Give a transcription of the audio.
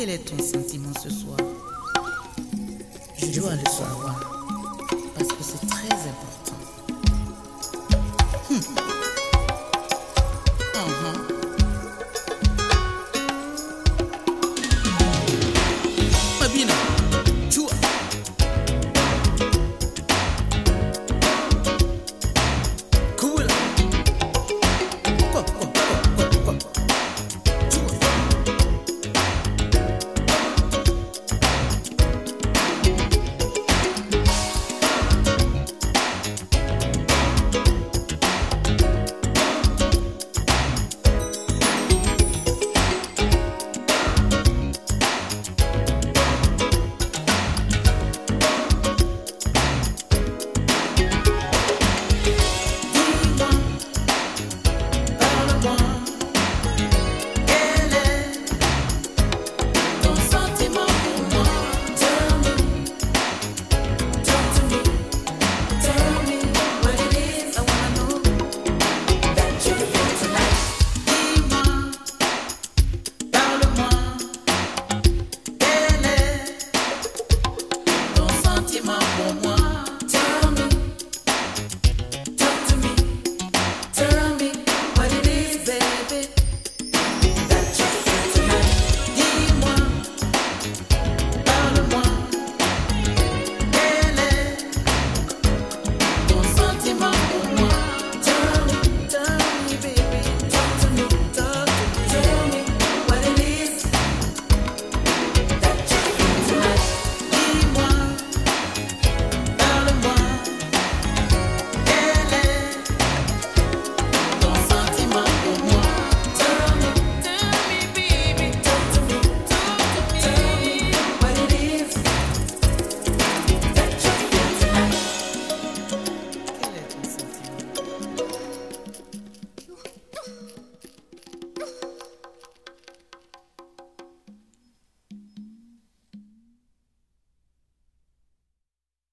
Quel est ton sentiment ce soir? Je dois le savoir.